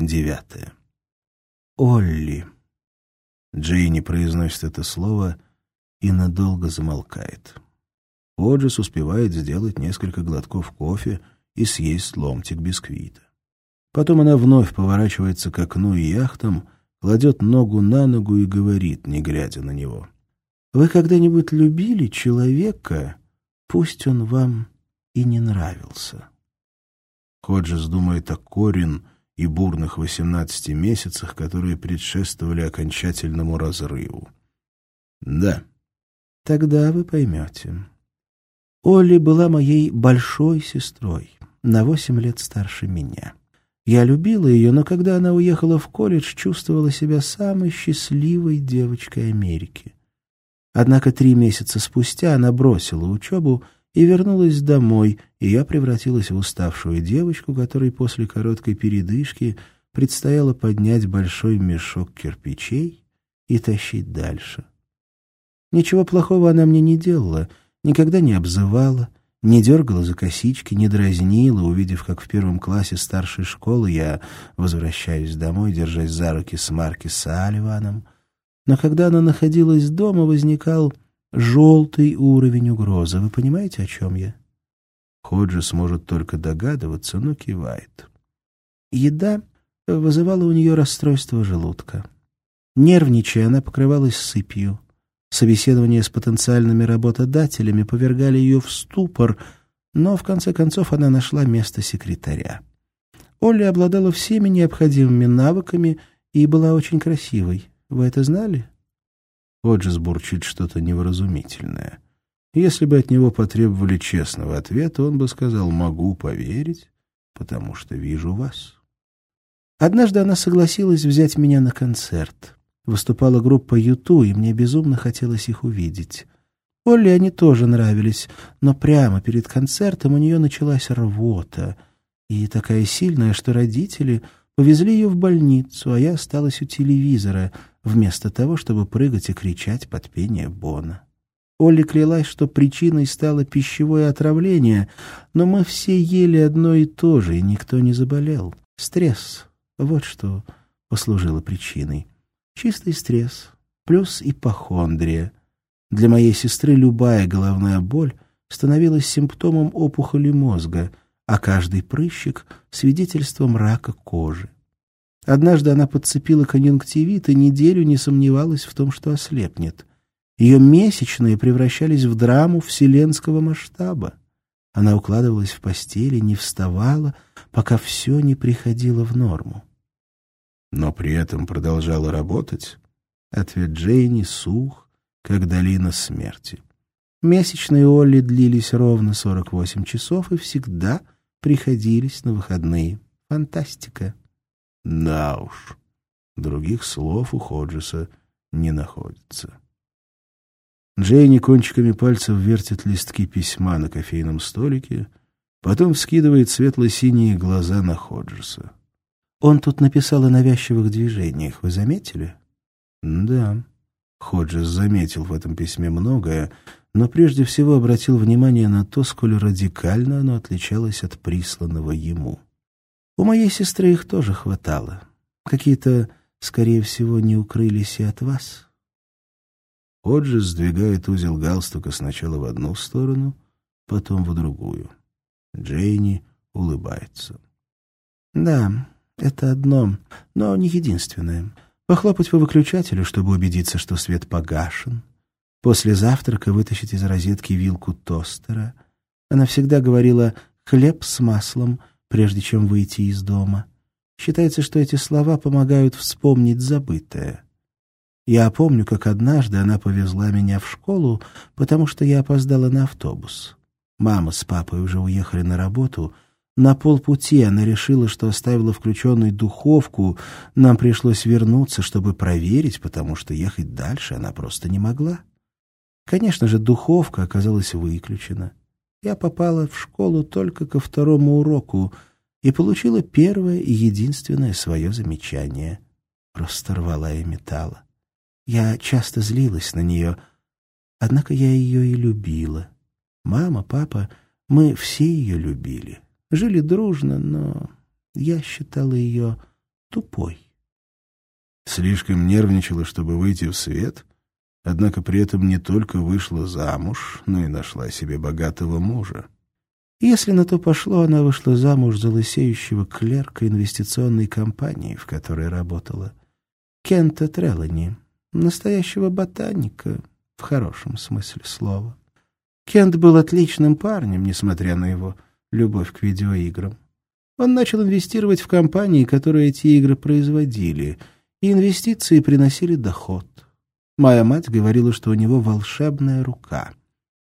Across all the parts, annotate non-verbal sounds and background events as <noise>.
Девятое. Олли. Джейни произносит это слово и надолго замолкает. Оджис успевает сделать несколько глотков кофе и съесть ломтик бисквита. Потом она вновь поворачивается к окну и яхтам, кладет ногу на ногу и говорит, не глядя на него. «Вы когда-нибудь любили человека, пусть он вам и не нравился?» Ходжес думает о Корин и бурных восемнадцати месяцах, которые предшествовали окончательному разрыву. «Да». «Тогда вы поймете. Олли была моей большой сестрой, на восемь лет старше меня». Я любила ее, но когда она уехала в колледж, чувствовала себя самой счастливой девочкой Америки. Однако три месяца спустя она бросила учебу и вернулась домой, и я превратилась в уставшую девочку, которой после короткой передышки предстояло поднять большой мешок кирпичей и тащить дальше. Ничего плохого она мне не делала, никогда не обзывала, не дергала за косички, не дразнила, увидев, как в первом классе старшей школы я возвращаюсь домой, держась за руки с Марки Салливаном. Но когда она находилась дома, возникал желтый уровень угрозы. Вы понимаете, о чем я? Ходжес может только догадываться, но кивает. Еда вызывала у нее расстройство желудка. Нервничая, она покрывалась сыпью. Собеседования с потенциальными работодателями повергали ее в ступор, но в конце концов она нашла место секретаря. Олли обладала всеми необходимыми навыками и была очень красивой. Вы это знали? Оджис бурчит что-то невразумительное. Если бы от него потребовали честного ответа, он бы сказал «могу поверить, потому что вижу вас». Однажды она согласилась взять меня на концерт. Выступала группа Юту, и мне безумно хотелось их увидеть. Олли они тоже нравились, но прямо перед концертом у нее началась рвота, и такая сильная, что родители повезли ее в больницу, а я осталась у телевизора, вместо того, чтобы прыгать и кричать под пение Бона. Олли клялась, что причиной стало пищевое отравление, но мы все ели одно и то же, и никто не заболел. Стресс — вот что послужило причиной. Чистый стресс, плюс ипохондрия. Для моей сестры любая головная боль становилась симптомом опухоли мозга, а каждый прыщик — свидетельством рака кожи. Однажды она подцепила конъюнктивит и неделю не сомневалась в том, что ослепнет. Ее месячные превращались в драму вселенского масштаба. Она укладывалась в постели, не вставала, пока все не приходило в норму но при этом продолжала работать? Ответ Джейни сух, как долина смерти. Месячные Олли длились ровно 48 часов и всегда приходились на выходные. Фантастика. Да уж, других слов у Ходжеса не находится. Джейни кончиками пальцев вертит листки письма на кофейном столике, потом скидывает светло-синие глаза на Ходжеса. Он тут написал о навязчивых движениях, вы заметили? Да. Ходжес заметил в этом письме многое, но прежде всего обратил внимание на то, сколь радикально оно отличалось от присланного ему. У моей сестры их тоже хватало. Какие-то, скорее всего, не укрылись и от вас. Ходжес сдвигает узел галстука сначала в одну сторону, потом в другую. Джейни улыбается. «Да, это одно, но не единственное. Похлопать по выключателю, чтобы убедиться, что свет погашен. После завтрака вытащить из розетки вилку тостера. Она всегда говорила «хлеб с маслом», прежде чем выйти из дома. Считается, что эти слова помогают вспомнить забытое. Я помню, как однажды она повезла меня в школу, потому что я опоздала на автобус. Мама с папой уже уехали на работу — на полпути она решила, что оставила включенной духовку. Нам пришлось вернуться, чтобы проверить, потому что ехать дальше она просто не могла. Конечно же, духовка оказалась выключена. Я попала в школу только ко второму уроку и получила первое и единственное свое замечание. Просто рвала и металла. Я часто злилась на нее, однако я ее и любила. Мама, папа, мы все ее любили. Жили дружно, но я считала ее тупой. Слишком нервничала, чтобы выйти в свет, однако при этом не только вышла замуж, но и нашла себе богатого мужа. Если на то пошло, она вышла замуж за лысеющего клерка инвестиционной компании, в которой работала. Кента Трелани, настоящего ботаника, в хорошем смысле слова. Кент был отличным парнем, несмотря на его любовь к видеоиграм. Он начал инвестировать в компании, которые эти игры производили, и инвестиции приносили доход. Моя мать говорила, что у него волшебная рука.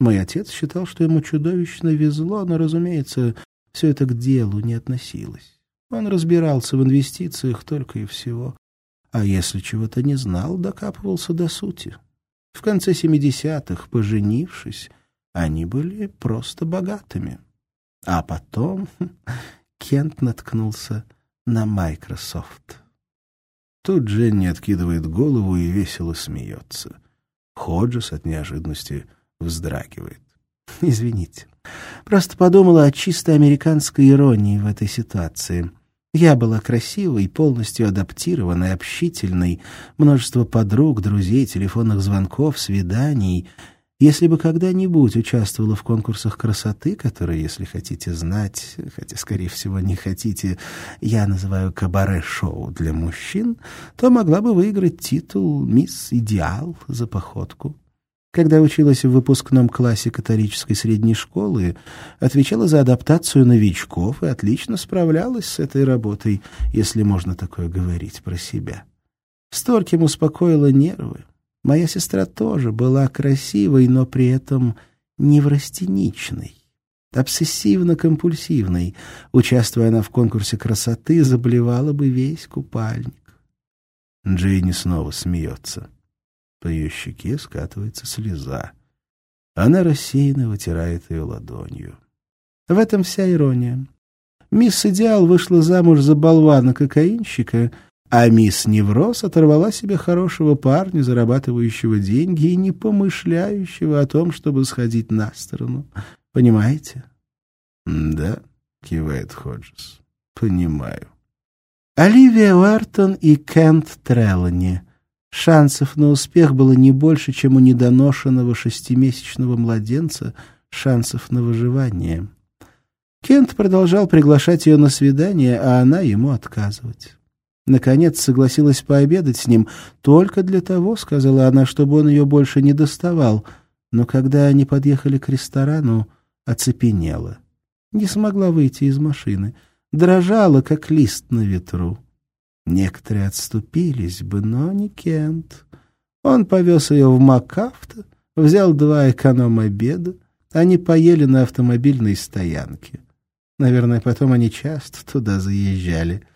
Мой отец считал, что ему чудовищно везло, но, разумеется, все это к делу не относилось. Он разбирался в инвестициях только и всего. А если чего-то не знал, докапывался до сути. В конце 70-х, поженившись, они были просто богатыми. А потом <laughs> Кент наткнулся на Microsoft. Тут Дженни откидывает голову и весело смеется. Ходжес от неожиданности вздрагивает. <laughs> «Извините. Просто подумала о чисто американской иронии в этой ситуации. Я была красивой, полностью адаптированной, общительной, множество подруг, друзей, телефонных звонков, свиданий. Если бы когда-нибудь участвовала в конкурсах красоты, которые, если хотите знать, хотя, скорее всего, не хотите, я называю кабаре-шоу для мужчин, то могла бы выиграть титул «Мисс Идеал» за походку. Когда училась в выпускном классе католической средней школы, отвечала за адаптацию новичков и отлично справлялась с этой работой, если можно такое говорить про себя. Стольким успокоила нервы. Моя сестра тоже была красивой, но при этом неврастеничной, обсессивно-компульсивной. Участвуя она в конкурсе красоты, заблевала бы весь купальник. Джейни снова смеется. По ее щеке скатывается слеза. Она рассеянно вытирает ее ладонью. В этом вся ирония. Мисс Идеал вышла замуж за болвана-кокаинщика, а мисс Невроз оторвала себе хорошего парня, зарабатывающего деньги и не помышляющего о том, чтобы сходить на сторону. Понимаете? — Да, — кивает Ходжес, — понимаю. Оливия Уэртон и Кент Треллани Шансов на успех было не больше, чем у недоношенного шестимесячного младенца шансов на выживание. Кент продолжал приглашать ее на свидание, а она ему отказывать. Наконец согласилась пообедать с ним только для того, сказала она, чтобы он ее больше не доставал, но когда они подъехали к ресторану, оцепенела. Не смогла выйти из машины, дрожала, как лист на ветру. Некоторые отступились бы, но не Кент. Он повез ее в Макафто, взял два эконом-обеда. Они поели на автомобильной стоянке. Наверное, потом они часто туда заезжали.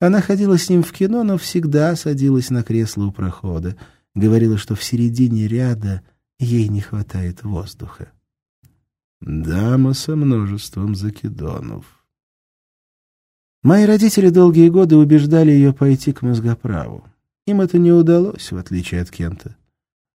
Она ходила с ним в кино, но всегда садилась на кресло у прохода. Говорила, что в середине ряда ей не хватает воздуха. Дама со множеством закидонов. Мои родители долгие годы убеждали ее пойти к мозгоправу. Им это не удалось, в отличие от Кента.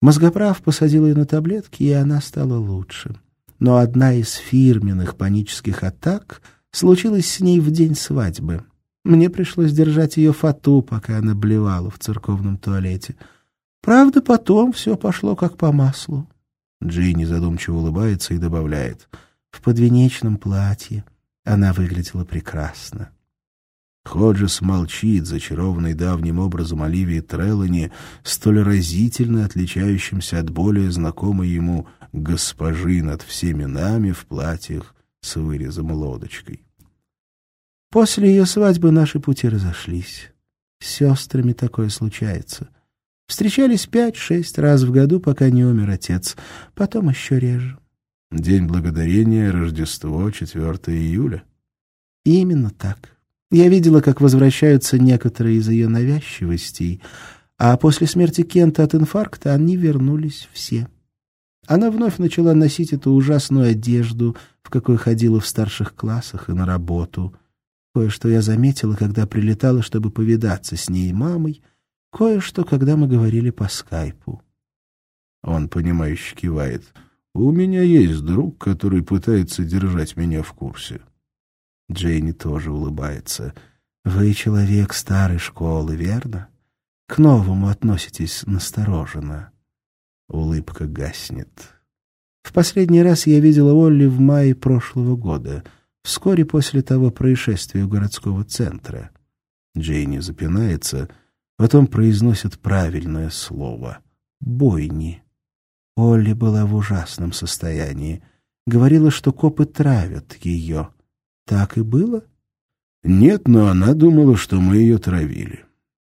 Мозгоправ посадил ее на таблетки, и она стала лучше. Но одна из фирменных панических атак случилась с ней в день свадьбы. Мне пришлось держать ее фату, пока она блевала в церковном туалете. Правда, потом все пошло как по маслу. Джинни задумчиво улыбается и добавляет. В подвенечном платье она выглядела прекрасно. Ходжес молчит, зачарованный давним образом Оливии Треллани, столь разительно отличающимся от более знакомой ему госпожи над всеми нами в платьях с вырезом лодочкой. После ее свадьбы наши пути разошлись. С сестрами такое случается. Встречались пять-шесть раз в году, пока не умер отец, потом еще реже. День Благодарения, Рождество, 4 июля. Именно так. Я видела, как возвращаются некоторые из ее навязчивостей, а после смерти Кента от инфаркта они вернулись все. Она вновь начала носить эту ужасную одежду, в какой ходила в старших классах и на работу. Кое-что я заметила, когда прилетала, чтобы повидаться с ней и мамой, кое-что, когда мы говорили по скайпу. Он, понимающе кивает. «У меня есть друг, который пытается держать меня в курсе». Джейни тоже улыбается. Вы человек старой школы, верно? К новому относитесь настороженно. Улыбка гаснет. В последний раз я видела Олли в мае прошлого года, вскоре после того происшествия у городского центра. Джейни запинается, потом произносит правильное слово — «бойни». Олли была в ужасном состоянии. Говорила, что копы травят ее. Так и было? Нет, но она думала, что мы ее травили.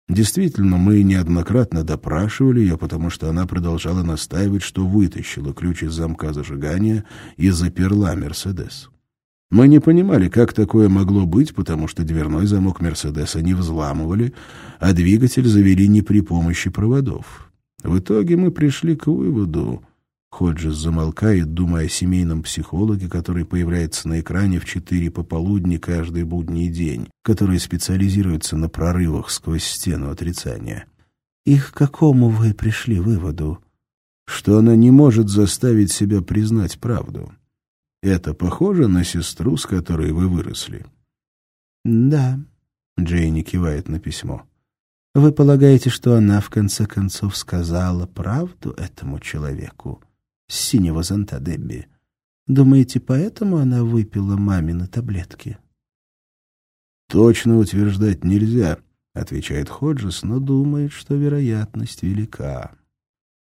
Действительно, мы неоднократно допрашивали ее, потому что она продолжала настаивать, что вытащила ключ из замка зажигания и заперла «Мерседес». Мы не понимали, как такое могло быть, потому что дверной замок «Мерседеса» не взламывали, а двигатель завели не при помощи проводов. В итоге мы пришли к выводу... Ходжес замолкает, думая о семейном психологе, который появляется на экране в четыре пополудни каждый будний день, который специализируется на прорывах сквозь стену отрицания. «И к какому вы пришли выводу?» «Что она не может заставить себя признать правду. Это похоже на сестру, с которой вы выросли?» «Да», — Джейни кивает на письмо. «Вы полагаете, что она, в конце концов, сказала правду этому человеку?» с синего зонта Дебби. Думаете, поэтому она выпила мамины таблетки? «Точно утверждать нельзя», — отвечает Ходжес, но думает, что вероятность велика.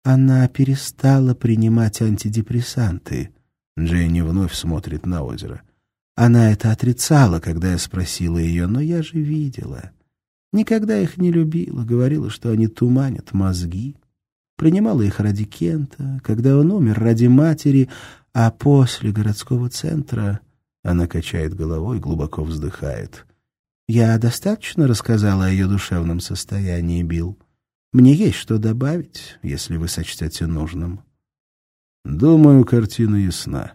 Она перестала принимать антидепрессанты. Дженни вновь смотрит на озеро. Она это отрицала, когда я спросила ее, но я же видела. Никогда их не любила, говорила, что они туманят мозги принимала их ради Кента, когда он умер ради матери, а после городского центра она качает головой, глубоко вздыхает. «Я достаточно рассказала о ее душевном состоянии, Билл. Мне есть что добавить, если вы сочтете нужным». «Думаю, картина ясна».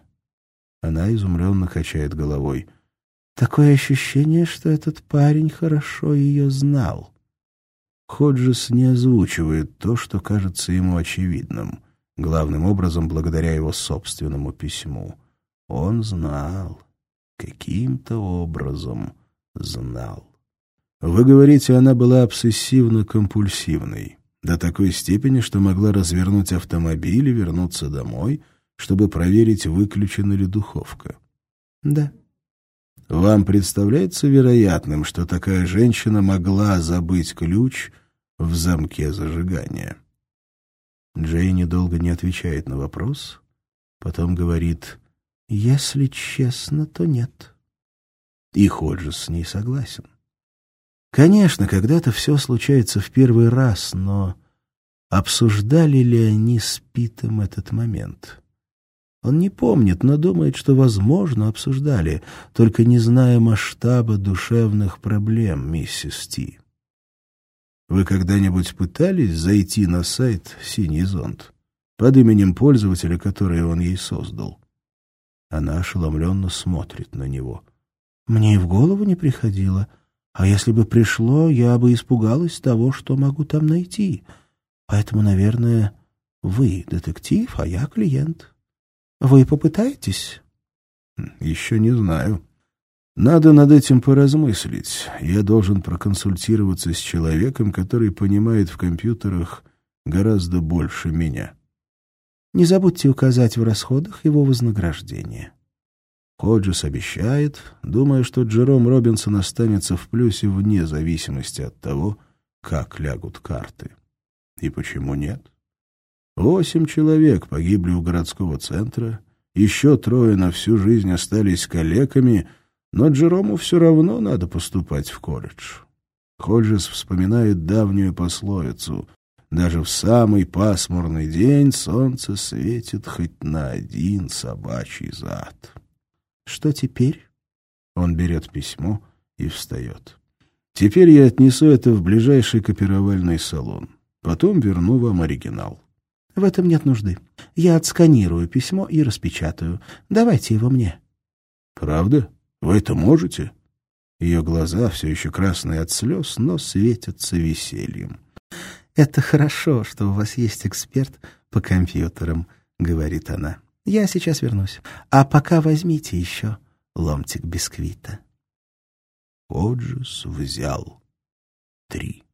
Она изумленно качает головой. «Такое ощущение, что этот парень хорошо ее знал». Ходжес не озвучивает то, что кажется ему очевидным, главным образом благодаря его собственному письму. Он знал, каким-то образом знал. Вы говорите, она была обсессивно-компульсивной, до такой степени, что могла развернуть автомобиль и вернуться домой, чтобы проверить, выключена ли духовка. Да. Вам представляется вероятным, что такая женщина могла забыть ключ в замке зажигания? Джейни долго не отвечает на вопрос, потом говорит «Если честно, то нет». И Ходжес с ней согласен. Конечно, когда-то все случается в первый раз, но обсуждали ли они с Питом этот момент? Он не помнит, но думает, что, возможно, обсуждали, только не зная масштаба душевных проблем миссис Ти. Вы когда-нибудь пытались зайти на сайт «Синий зонт» под именем пользователя, который он ей создал? Она ошеломленно смотрит на него. Мне и в голову не приходило. А если бы пришло, я бы испугалась того, что могу там найти. Поэтому, наверное, вы детектив, а я клиент. Вы попытаетесь? Еще не знаю. Надо над этим поразмыслить. Я должен проконсультироваться с человеком, который понимает в компьютерах гораздо больше меня. Не забудьте указать в расходах его вознаграждение. Ходжес обещает, думая, что Джером Робинсон останется в плюсе вне зависимости от того, как лягут карты. И почему нет? Восемь человек погибли у городского центра, еще трое на всю жизнь остались калеками, но Джерому все равно надо поступать в колледж. Ходжес вспоминает давнюю пословицу «Даже в самый пасмурный день солнце светит хоть на один собачий зад». «Что теперь?» Он берет письмо и встает. «Теперь я отнесу это в ближайший копировальный салон. Потом верну вам оригинал». В этом нет нужды. Я отсканирую письмо и распечатаю. Давайте его мне. Правда? Вы это можете? Ее глаза, все еще красные от слез, но светятся весельем. «Это хорошо, что у вас есть эксперт по компьютерам», — говорит она. «Я сейчас вернусь. А пока возьмите еще ломтик бисквита». Оджис взял три.